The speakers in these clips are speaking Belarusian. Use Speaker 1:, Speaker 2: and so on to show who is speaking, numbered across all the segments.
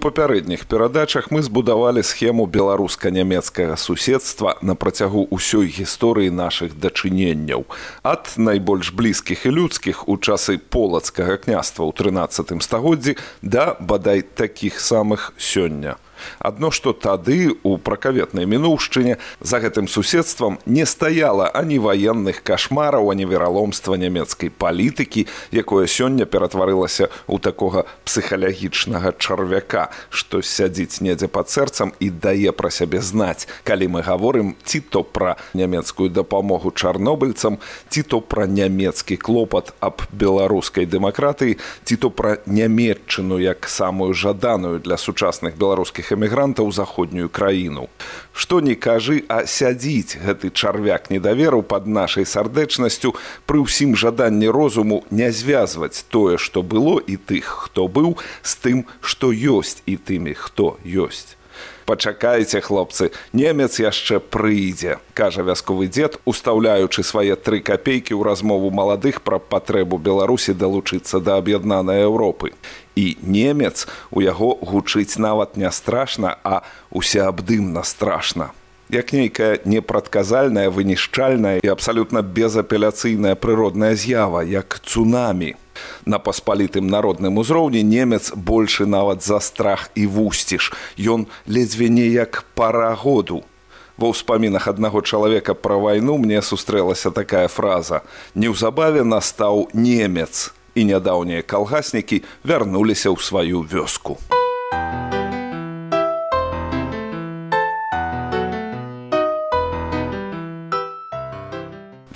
Speaker 1: папярэдніх перадачах мы збудавалі схему беларуска-нямецкага суседства на працягу ўсёй гісторыі нашых дачыненняў. Ад найбольш блізкіх і людскіх у часы полацкага княства ў 13 стагоддзі да бадай такіх самых сёння адно што тады у пракаветнай мінуўшчыне за гэтым суседствам не стаяла ані ваенных кашмараў ані вераломства нямецкай палітыкі якое сёння ператварылася ў такога псіхалагічнага чарвяка што сядзіць недзе пад сэрцам і дае пра сябе знаць. Калі мы гаворым ці то пра нямецкую дапамогу чарнобыльцам ці то пра нямецкі клопат аб беларускай дэмакратыі ці то пра нямметчыну як самую жаданую для сучасных беларускіх эмігрантаў заходнюю краіну. Што не кажы, а сядзіць гэты чарвяк недаверу пад нашай сардэчнасцю пры ўсім жаданні розуму не звязваць тое, што было і тых, хто быў з тым, што ёсць і тымі, хто ёсць пачакайце хлопцы немец яшчэ прыйдзе кажа вясковы дзед устаўляючы свае тры капейкі ў размову маладых пра патрэбу беларусі далучыцца да аб'яднанай еўропы. І немец у яго гучыць нават не страшна а усеабдымна страшна як нейкая непрадказальная вынішчальная і абсалютна безапеляцыйная прыродная з'ява як цунамі На паспалітым народным узроўні немец большы нават за страх і вусціш. Ён ледзьве неяк пара году. Ва ўспамінах аднаго чалавека пра вайну мне сустрэлася такая фраза: Неўзабаве настаў немец і нядаўнія калгаснікі вярнуліся ў сваю вёску.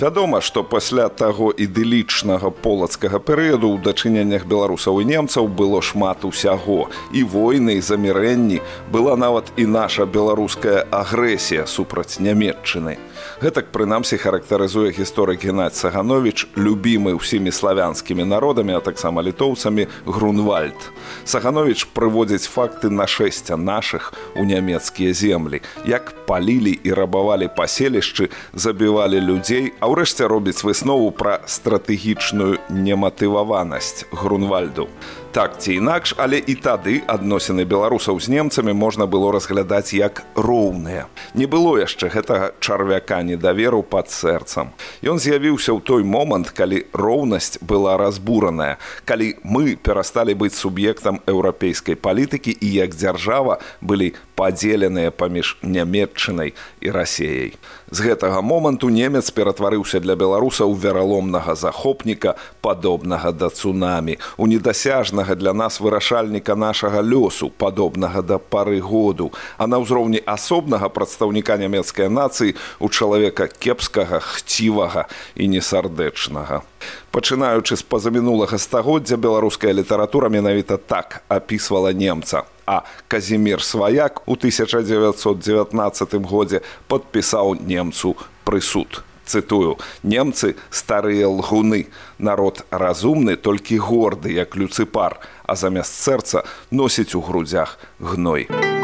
Speaker 1: Вядома, што пасля таго ідылічнага полацкага перыяду ў дачыненнях беларусаў і немцаў было шмат усяго. І войны і замірэнні была нават і наша беларуская агрэсія супраць нямметчыны. Гэтак прынамсі характарызуе гісторык Геннадзь Саганович, любімы ўсімі славянскімі народамі, а таксама літоўцамі Грунвальд. Саганович прыводзіць факты нашэсця нашых у нямецкія землі, як палілі і рабавалі паселішчы, забівалі людзей, а ўрэшце робіць выснову пра стратэгічную нематываванасць грунвальду так ці інакш але і тады адносіны беларусаў з немцамі можна было разглядаць як роўныя. Не было яшчэ гэтага чарвяка недаверу пад сэрцам. Ён з'явіўся ў той момант калі роўнасць была разбураная калі мы перасталі быць суб'ектам еўрапейскай палітыкі і як дзяржава былі падзеленыя паміж нямметчынай і рассеяй з гэтага моманту немец ператварыўся для беларусаў вераломнага захопніка падобнага да цунамі. У недасяжнага для нас вырашальніка нашага лёсу падобнага да пары году. А на ўзроўні асобнага прадстаўніка нямецкай нацыі у чалавека кепскага хцівага і несардэчнага. Пачынаючы з пазамінулага стагоддзя беларуская літаратура менавіта так апісвала немца. А казімир сваяк у 1919 годзе падпісаў немцу прысуд цытую немцы старыя лгуны. Народ разумны толькі горды як люцыпар а замест сэрца носіць у грудзях гной у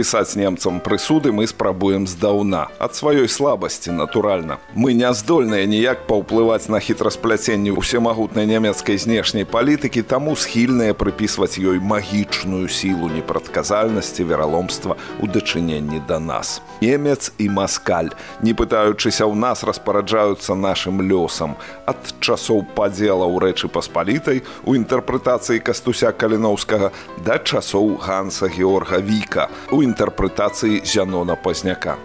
Speaker 1: пісаць немцам прысуды мы спрабуем здаўна ад сваёй слабасці натуральна мы не здольныя ніяк паўплываць на хітраспляценні ўсемагутнай нямецкай знешняй палітыкі таму схільныя прыпісваць ёй магічную сілу непрадказальнасці вераломства у дачыненні да нас. Немец і маскаль не пытаючыся ў нас распараджаюцца нашым лёсам. Ад часоў падзела ў рэчы паспалітай у інтэрпрэтацыі кастуся каліноўскага да часоў ганса георга віка. У інтэрпрэтацыі зянона пазняка.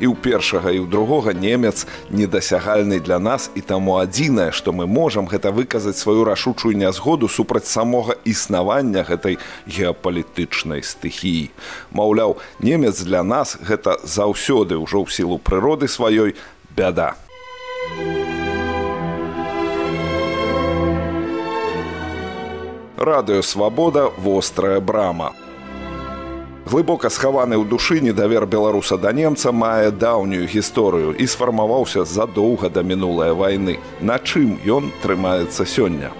Speaker 1: І ў першага і ў другога немец недасягальны для нас і таму адзінае, што мы можам гэта выказаць сваю рашучую нязгоду супраць самога існавання гэтай геапалітычнай стыхіі. Маўляў, немец для нас гэта заўсёды ўжо ў сілу прыроды сваёй бяда. Радыё свабода вострая брама Глыбока схаваны ў душы недавер беларуса да немца мае даўнюю гісторыю і сфармаваўся задоўга да мінулай вайны. На чым ён трымаецца сёння.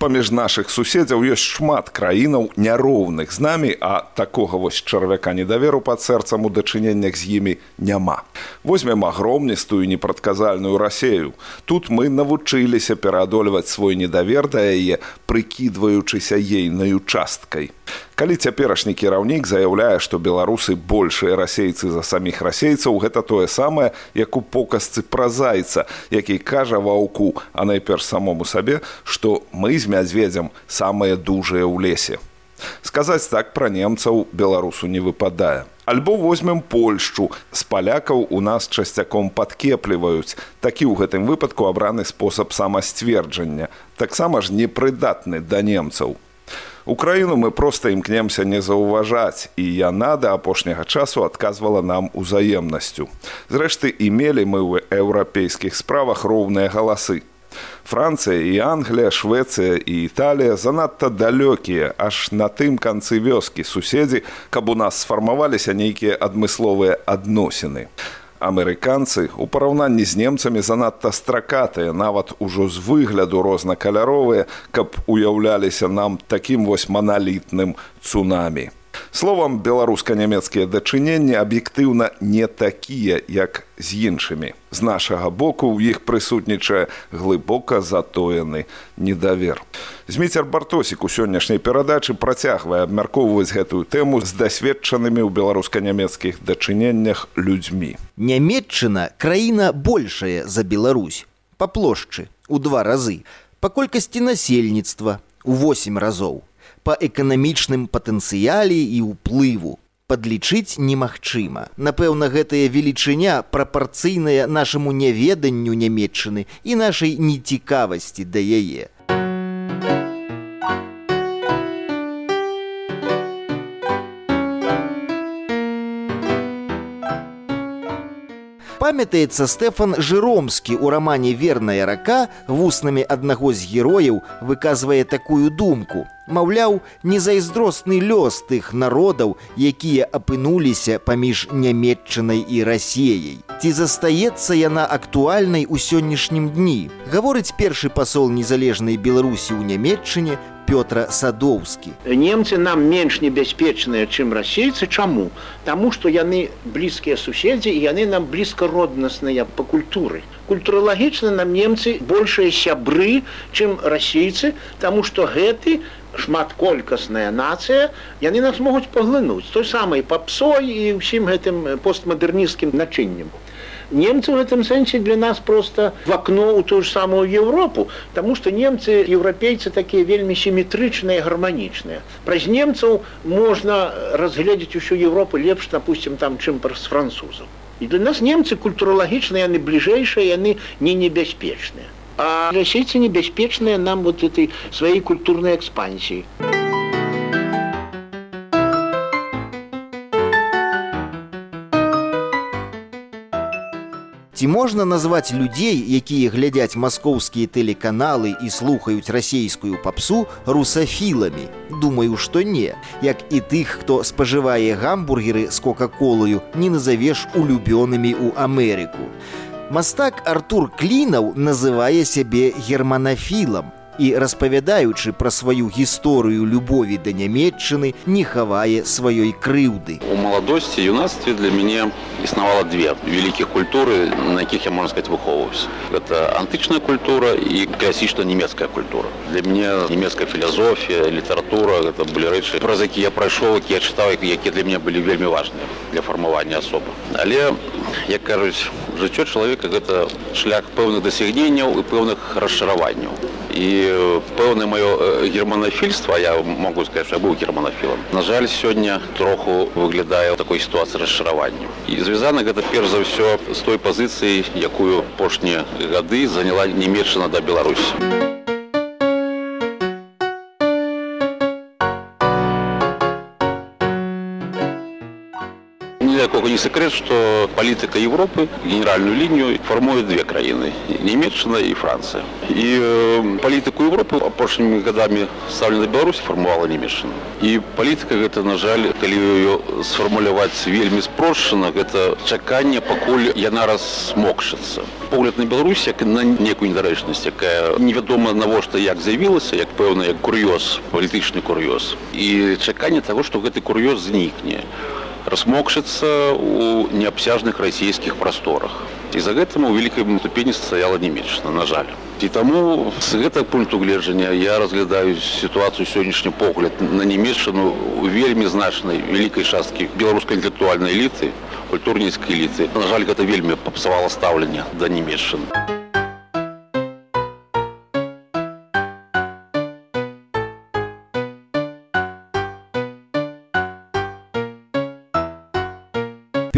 Speaker 1: Паміж нашых суседзяў ёсць шмат краінаў няроўных з намі а такога вось чарвяка недаверу пад сэрцам у дачыненнях з імі няма. Возьмем агромністую непрадказальную рассею тут мы навучыліся пераадольваць свой недавер да яе прыкідваючыся ейнаю часткай калі цяперашні кіраўнік заяўляе што беларусы большыя расейцы за саміх расейцаў гэта тое самае як у показцы пра зайца які кажа ваўку а найперш самому сабе што мы з мядзведзям самыя дужыя ў лесе сказаць так пра немцаў беларусу не выпадае. Альбо возьмем польшчу. З палякаў у нас часцяком падкепліваюць. Такі ў гэтым выпадку абраны спосаб самасцверджання таксама ж непрыдатны да немцаў Украіну мы проста імкнемся не заўважаць і яна да апошняга часу адказвала нам узаемнасцю. Зрэшты, імелі мы ў еўрапейскіх справах роўныя галасы. Францыя і Англія, Швецыя і Італія занадта далёкія, аж на тым канцы вёскі суседзі, каб у нас сфармаваліся нейкія адмысловыя адносіны амерыканцы у параўнанні з немцамі занадта стракатыя нават ужо з выгляду рознакаляровыя каб уяўляліся нам такім вось маналітным цунамі словам беларуска-нямецкія дачыненні аб'ектыўна не такія як з іншымі. З нашага боку ў іх прысутнічае глыбока затоены недавер. Зміцер бартосік у сённяшняй перадачы працягвае абмяркоўваць гэтую тэму з дасведчанымі ў беларуска-нямецкіх дачыненнях людзьмі.
Speaker 2: Нямметчына краіна большая за Беларусь па плошчы у два разы па колькасці насельніцтва у восемь разоў па эканамічным патэнцыяле і ўплыву падлічыць немагчыма. Напэўна, гэтая велічыня прапарцыйная нашаму няведанню нямметчыны і нашай нецікавасці да яе. Памятаецца Стэфан Жыромскі ў рамане верная рака вуснамі аднаго з герояў выказвае такую думку. Маўляў, незайздросны лёс тых народаў, якія апынуліся паміж нямметчынай і рассеяй. Ці застаецца яна актуальнай у сённяшнім дні. Гаворыць першы пасол незалежнай Беларусі ў нямметчыне Пётра Садоўскі.
Speaker 3: Немцы нам менш небяспечныя, чым расейцы, чаму? Таму што яны блізкія суседзі і яны нам блізкароднасныя па культуры. Культуралагічна нам немцы большыя сябры, чым расейцы, таму што гэты, шматколькасная нацыя яны нас могуць паглынуць той самай папсой і ўсім гэтым постмадэрнісцкім начыннем немцы в этом сэнсе для нас просто в окно у ту же самую Европу, потому что немцы, европейцы такие вельмі симметричные, гармоничные. Праз немцев можно разглядеть всю Европу лепш, допустим, там, чем с французов. И для нас немцы культурологичные, они ближайшие, они не небеспечные. А российцы небеспечные нам вот этой своей культурной экспансии.
Speaker 2: Ці можна назваць людзей, якія глядзяць маскоўскія тэлеканалы і слухаюць расейскую папсу русафіламі. Думаю, што не. Як і тых, хто спажывае гамбургеры з кока-колаю, не назавеш улюбёнымі ў Амерыку. Мастак Артур Клінаў называе сябе германафілам І распавядаючы пра сваю гісторыю любові да нямметчыны не хавае сваёй крыўды.
Speaker 4: У маладосці юнацтве для мяне існавала две вялікіх культуры на якіх я можна сказать выхоўваюсь гэта антычная культура і класічна нямецкая культура. Для мяне нямецкая філазофія літаратура гэта былі рэчы праз які я прайшоў які я чытаў якія для мяне былі вельмі важныя для фармавання асобы. Але як кажуць жыццё чалавека гэта шлях пэўных дасягненняў і пэўных расчараванняў і пэўна маё германафільства я могу сказать что быў германафілам на жаль сёння троху выглядае такой сітуацыі расчаравання і звязана гэта перш за ўсё з той пазіцыі якую апошнія гады заняла немецчына да беларусі такого не секрет, что политика Европы, генеральную линию формуют две краины – Немеччина и Франция. И э, политику Европы прошлыми годами ставлена Беларусь формовала Немеччина. И политика это, на жаль, коли ее сформулировать вельми спрошено, это чакание, поколь яна размокшится. Погляд на Беларусь, как на некую недоречность, якая неведомо на что як заявилася, як певный як курьез, политичный курьез. И чакание того, что этот курьез зникне размокшится у необсяжных российских просторах. І за гэтым у вялікай ступені стаяла немеччына, на жаль. І таму з гэтага пункту гледжання я разглядаю сітуацыю сённяшні погляд на немецчыну у вельмі значнай вялікай часткі беларускай інтэлектуальнай эліты, культурніцкай эліты. На жаль, гэта вельмі папсавала стаўленне да немецчыны.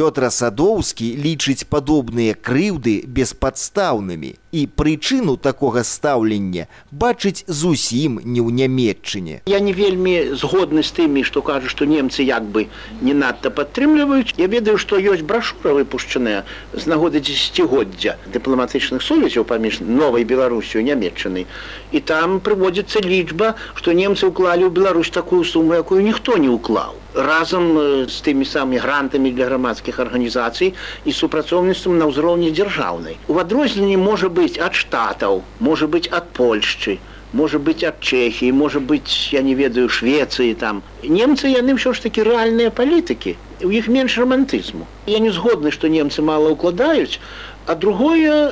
Speaker 2: Пётр Садоўскі лічыць падобныя крыўды беспадстаўнымі і прычыну такога стаўлення бачыць зусім не ў нямметчыне.
Speaker 3: Я не вельмі згодны з тымі, што кажа, што немцы як бы не надта падтрымліваюць. Я ведаю, што ёсць брашура выпушчаная з нагоды дзесяцігоддзя дыпламатычных сувязяў паміж новай Беларусю нямметчанай. І там прыводзіцца лічба, што немцы ўклалі ў Беларусь такую суму, якую ніхто не ўклаў разам з тымі самымі грантамі для грамадскіх арганізацый і супрацоўніцтвам на ўзроўні дзяржаўнай. У адрозненні можа быць ад штатаў, можа быць ад Польшчы, можа быць ад Чэхіі, можа быць, я не ведаю швецыі там. Немцы яны ўсё ж такі рэальныя палітыкі. У іх менш рамантызму. Я не згодны, што немцы мала ўкладаюць, а другое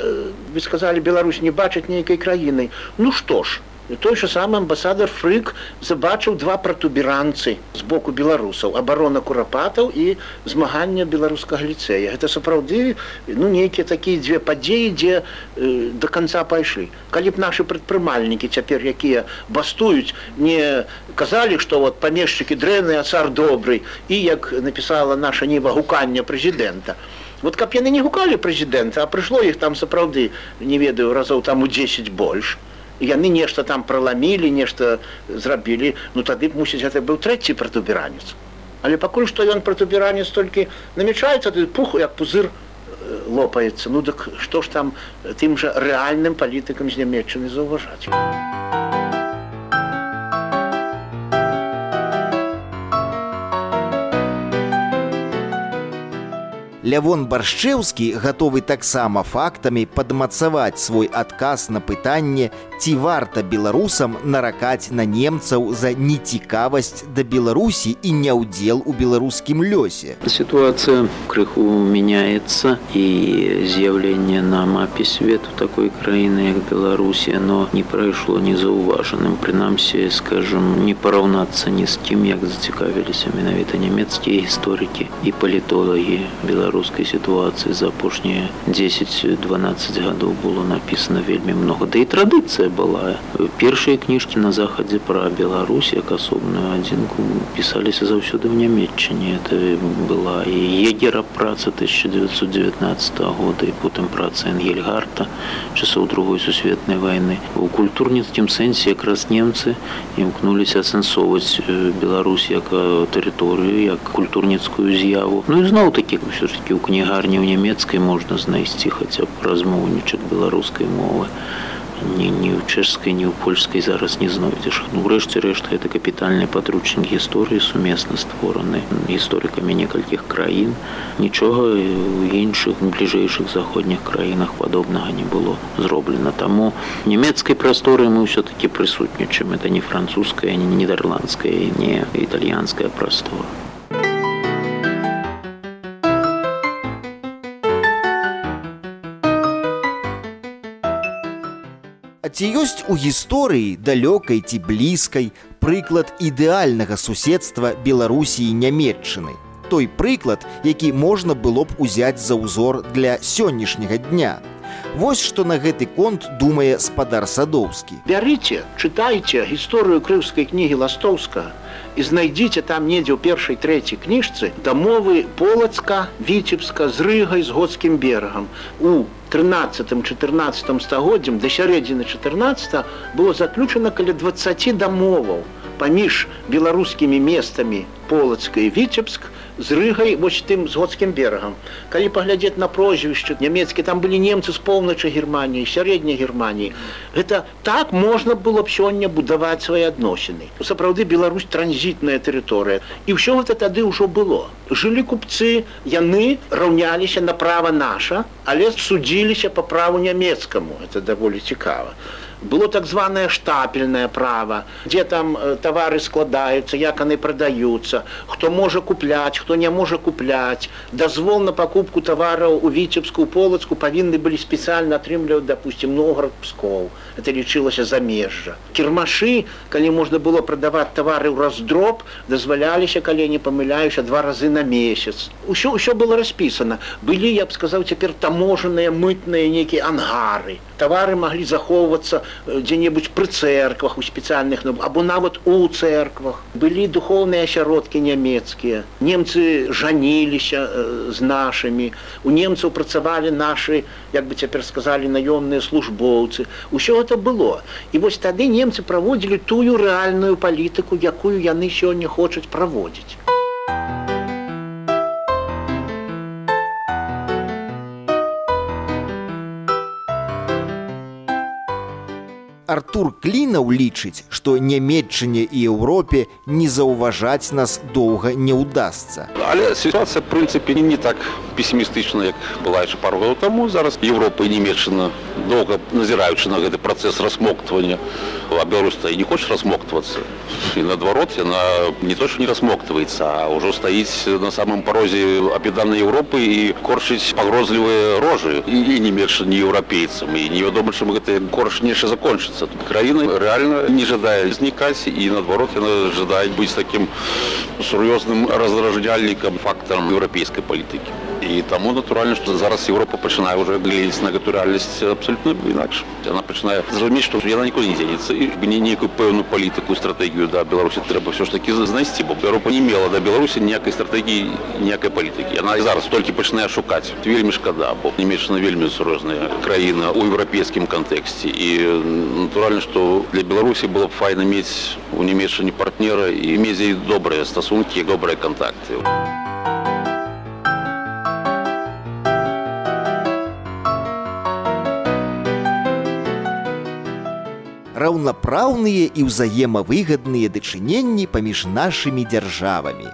Speaker 3: вы сказалі Беларусь не бачыць нейкай краінай. Ну што ж, той же самы амбасадар фрык забачыў два пратуберанцы з боку беларусаў абарона курапатаў і змагання беларускага ліцэя. Гэта сапраўды ну нейкія такія дзве падзеі дзе э, до конца пайшлі. Калі б наши прадпрымальнікі цяпер якія бастуюць не казалі что вот памешчыкі дрэнны а цар добрый і як напісала наша неба гукання прэзідэнта. Вот каб яны не гукалі прэзідэнта а прыйшло іх там сапраўды не ведаю разоў там у 10 больш яны нешта там праламілі нешта зрабілі ну тады б мусіць гэта быў трэці пратуберанец. Але пакуль што ён пратуберанец толькі намячаецца ты пуху як пузыр лопаецца. Ну дык што ж там тым жа рэальным палітыкам з нямметчыны заўважаць
Speaker 2: Лявон баршчэўскі гатовы таксама фактамі падмацаваць свой адказ на пытанне, ці варта беларусам наракаць на немцаў за нецікавасць да Беларусі і няўдзел у беларускім лёсе.
Speaker 5: Сітуацыя крыху мяняецца і з'яўленне на мапе свету такой краіны як Беларусія, но не прайшло незаўважаным. Прынамсі, скажем, не параўнацца ні з кім, як зацікавіліся менавіта нямецкія гісторыкі і палітолагі Беларусі беларускай сітуацыі за апошнія 10-12 гадоў было напісана вельмі много да і традыцыя была. Першыя кніжкі на захадзе пра Беларусь як асобную адзінку пісаліся заўсёды ў нямметчане это была і егера праца 1919 года і потым праца энгельгарта часоў другой сусветнай войны у культурніцкім сэнсе якраз немцы імкнуліся асэнсоўваць Беларусь як тэрыторыю як культурніцкую з'яву. Ну і зноў такі ўсё ж такі ў кнігарні ў нямецкай можна знайсці хаця б размоўнічак беларускай мовы. Ні ні ў чэшскай ні ў польскай зараз не знойдзеш. Ну рэшце рэшт гэта капітальны падручнік гісторыі сумесна створаны гісторыкамі некалькіх краін. Нічога у іншых бліжэйшых заходніх краінах падобнага не было зроблена. Таму нямецкай прасторы мы ўсё-таки прысутнічаем. Это не французская не нідерландская не італьянская прастора
Speaker 2: ці ёсць у гісторыі далёкай ці блізкай прыклад ідэальнага суседства беларусіі нямметчыны той прыклад які можна было б узяць за ўзор для сённяшняга дня Вось што на гэты конт думае спадар садоўскі.
Speaker 3: Бярыце чытайце гісторыю крыўскай кнігі ластоўска і знайдзіце там недзе ў першай трэцяй кніжцы дамовы полацка віцебска з рыгай з годскім берагам. У 13-14 стагоддзям да сярэдзіны 14 было заключана каля 20 дамоваў паміж беларускімі месцамі полацка і віцебск з рыгай вось тым згодскім берагам. Калі паглядзець на прозвішча нямецкі там былі немцы з поўначы германії сярэдняй германії гэта так можна было б сёння будаваць свае адносіны. Сапраўды Беларусь транзітная тэрыторыя. І ўсё гэта тады ўжо было. Жылі купцы яны раўняліся на права наша але судзіліся по праву нямецкаму. Это даволі цікава было так званое штапельное право где там э, товары складаются як они продаются кто может куплять кто не может куплять. Дозвол на покупку товаров у витебскую полоцку повинны были специально отрымливать допустим новгород псков. Это лечилось замежжа кирмаши коли можно было продавать товары в раздроб дозволялись колени помыляющие два разы на месяц. Еще еще было расписано. Были я бы сказал теперь таможенные мытные некие ангары товары могли захоўвацца дзе-небудзь пры церквах у спецыяльных ну, або нават у церквах. Былі духовныя асяродкі нямецкія немцы жаніліся э, з нашымі у немцаў працавалі нашы як бы цяпер сказалі наёмныя службоўцы ўсё это было. І вось тады немцы праводзілі тую рэальную палітыку якую яны сёння хочуць праводзіць
Speaker 2: Артур клінаў лічыць, што нямметчане і Еўропе не заўважаць нас доўга не ўдасца.
Speaker 4: Але сітуацыя прынцыпе не так пессімістычна, як была яшчэ пару гадоў таму зараз Еўропа і нямметчана доўга назіраючы на гэты працэс расмоктвання а беларуста і не хочаш расмоктвацца. І наадварот яна не то, што не расмоктваецца, а ўжо стаіць на самым парозе апеданай Еўропы і корчыць пагрозлівыя рожы і, і не менш не еўрапейцам і невядома, чым гэты корч нешта закончыцца меняется. Украина реально не ожидает изникать, и наоборот, она ожидает быть таким серьезным раздражальником, фактором европейской политики. І таму натуральна, што зараз Еўропа пачынае ўжо глядзець на гэту рэальнасць абсалютна інакш. Яна пачынае зразумець, што яна ніколі не дзенецца і не нейкую пэўную палітыку стратэгію да Беларусі трэба ўсё ж такі знайсці, бо Еўропа не мела да Беларусі ніякай стратэгіі ніякай палітыкі. Яна і зараз толькі пачынае шукаць вельмі шкада, бо немечна вельмі сур'ёзная краіна ў еўрапейскім кантэксце і натуральна, што для Беларусі было б файна мець у нямешчанні партнера і мець добрыя стасункі, добрыя кантакты.
Speaker 2: Раўнапраўныя і ўзаемавыгадныя дачыненні паміж нашымі дзяржавамі.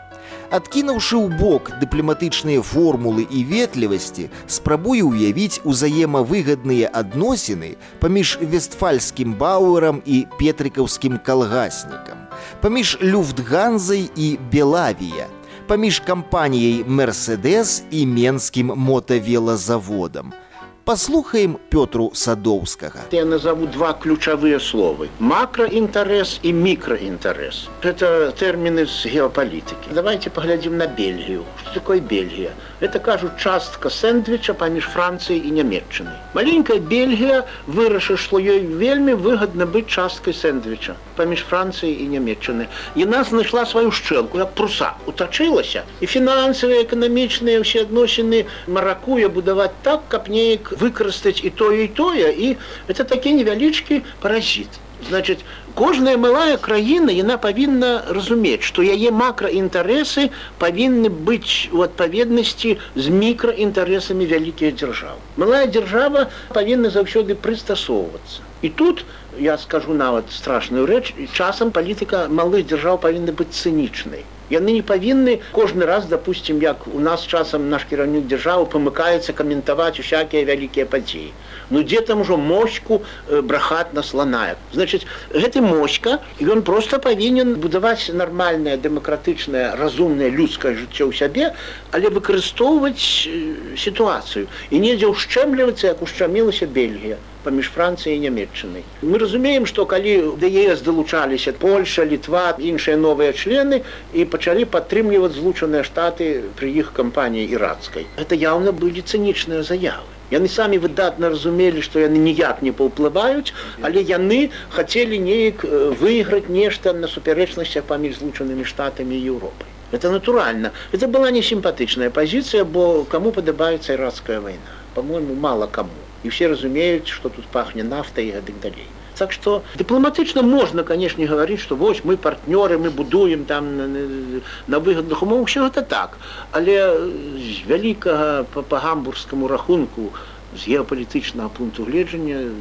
Speaker 2: Адкінуўшы ў бок дыпламатычныя формулы і ветлівасці, спрабуе ўявіць узаемавыгадныя адносіны паміж вестфальскім бауэрам і петрыкаўскім калгаснікам, паміж люфтганзай і Белавія, паміж кампаніяй Мерседес і менскім мотавелазаводам – Паслухаем Пётру Садоўскага.
Speaker 3: Я назову два ключавыя словы: макраінтарэс і мікраінтарэс. Это тэрміны з геапалітыкі. Давайте паглядзім на Бельгію. Што такое Бельгія? Это кажуць частка сэндвіча паміж Францыяй і нямметчынай. Маленькая Бельгія вырашыш, што ёй вельмі выгадна быць часткай сэндвіча паміж Францыяй і нямметчыны. Яна знайшла сваю шчэлку, як пруса утачылася і фінансавыя эканамічныя ўсе адносіны маракуе будаваць так, каб неяк выкарыстаць і тое і тое і это такі невялічкі паразіт значит кожная малая краіна яна павінна разумець што яе макраінтарэсы павінны быць у адпаведнасці з мікраінтарэсамі вялікіх дзяржаў. Малая дзяржава павінна заўсёды прыстасоўвацца і тут я скажу нават страшную рэч. Часам палітыка малых дзяржаў павінна быць цынічнай. Яны не павінны кожны раз допустим як у нас часам наш кіраўнік дзяржавы памыкаецца каментаваць усякія вялікія падзеі. Ну дзе там ужо мочку э, брахат насланая значит гэты мочка ён просто павінен будаваць нармальное дэмакратычнае разумнае людскае жыццё ў сябе але выкарыстоўваць э, сітуацыю. І недзе ўшчэмлівацца як ушчамілася бельгія паміж францыяй і нямметчынай мы разумеем што калі ДС далучаліся польша літва іншыя новыя члены і пачалі падтрымліваць злучаныя штаты пры іх кампаніі ірацкай это яўна былі цынічныя заявы Яны самі выдатна разумелі, што яны ніяк не паўплываюць, але яны хацелі неяк выйграць нешта на супярэчнасцях паміж злучанымі штатамі Еўропы. Это натуральна. Это была несімпатычная пазіцыя, бо каму падабаецца ірацкая вайна. По-мойму, мала каму і все разумеюць что тут пахне нафта і гэтых далей Так что дипломатично можно, конечно, говорить, что вот мы партнеры, мы будуем там на, на выгодных умовах, все это так. Але з вялікага по, по гамбургскому рахунку, з геапалітычнага пункту гледжання,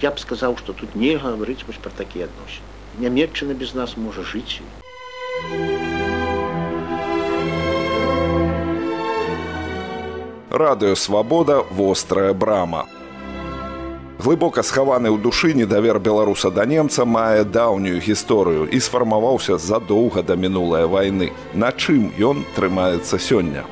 Speaker 3: я б сказаў, што тут не гаварыць вось пра такія адносіны. Нямецчына без нас можа жыць.
Speaker 1: Радыё свабода вострая брама. Глыбока схаваны ў душы недавер беларуса да немца мае даўнюю гісторыю і сфармаваўся задоўга да мінулай вайны. На чым ён трымаецца сёння?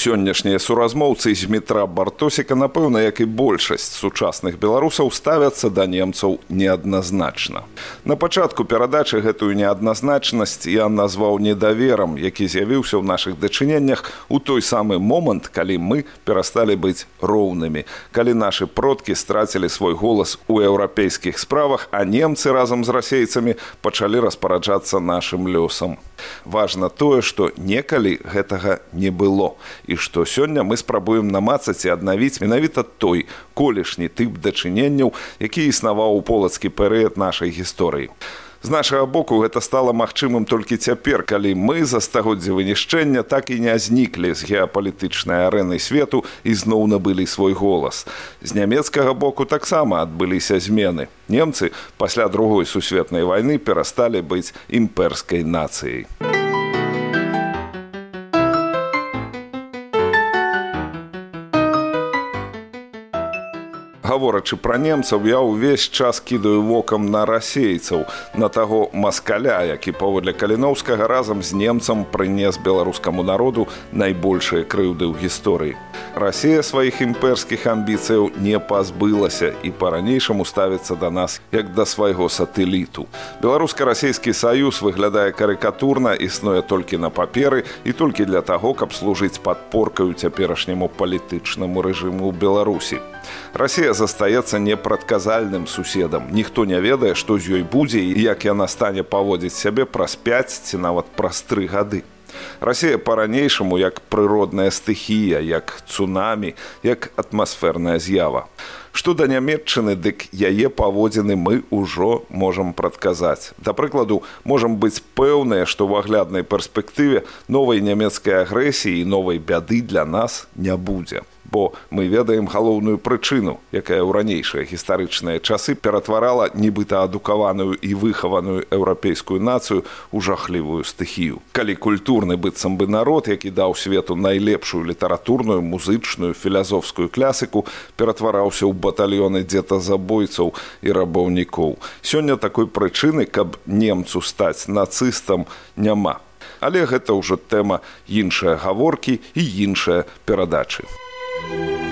Speaker 1: Сённяшнія суразмоўцы з метра бартосіка напэўна як і большасць сучасных беларусаў ставяцца да немцаў неадназначна. На пачатку перадачы гэтую неадназначнасць я назваў недаверам які з'явіўся ў нашых дачыненнях у той самы момант калі мы перасталі быць роўнымі калі нашы продкі страцілі свой голас у еўрапейскіх справах а немцы разам з расейцамі пачалі распараджацца нашым лёсам важна тое што некалі гэтага не было і што сёння мы спрабуем намацаць і аднавіць менавіта той колішні тып дачыненняў, які існаваў у полацкі перыяд нашай гісторыі. З нашага боку гэта стала магчымым толькі цяпер, калі мы за стагоддзя вынішчэння так і не зніклі з геапалітычнай арэны свету і зноў набылі свой голас. З нямецкага боку таксама адбыліся змены. Немцы пасля другой сусветнай вайны перасталі быць імперскай нацыяй. Гаворачы пра немцаў я ўвесь час кідаю вокам на расейцаў на таго маскаля які паводле каліноўскага разам з немцам прынес беларускаму народу найбольшыя крыўды ў гісторыі. Расія сваіх імперскіх амбіцыяў не пазбылася і па-ранейшаму ставіцца да нас як да свайго сатэліту. Беларуска-расійскі саюз выглядае карыкатурна існуе толькі на паперы і толькі для таго каб служыць падпоркаю цяперашняму палітычнаму рэжыму ў беларусі Расія застаецца непрадказальным суседам. Ніхто не ведае, што з ёй будзе і як яна стане паводзіць сябе праз 5 ці нават праз тры гады. Расія па-ранейшаму як прыродная стыхія, як цунамі, як атмасферная з'ява. Што да нямметчыны, дык яе паводзіны мы ўжо можам прадказаць. Да прыкладу, можам быць пэўныя, што ў агляднай перспектыве новай нямецкай агрэсіі і новай бяды для нас не будзе бо мы ведаем галоўную прычыну, якая ў ранейшыя гістарычныя часы ператварала нібыта адукаваную і выхаваную еўрапейскую нацыю ў жахлівую стыхію. Калі культурны быццам бы народ, які даў свету найлепшую літаратурную, музычную, філязофскую клясіку, ператвараўся ў батальёны дзетазабойцаў і рабаўнікоў. Сёння такой прычыны, каб немцу стаць нацыстам няма. Але гэта ўжо тэма іншыя гаворкі і іншыя перадачы. thank you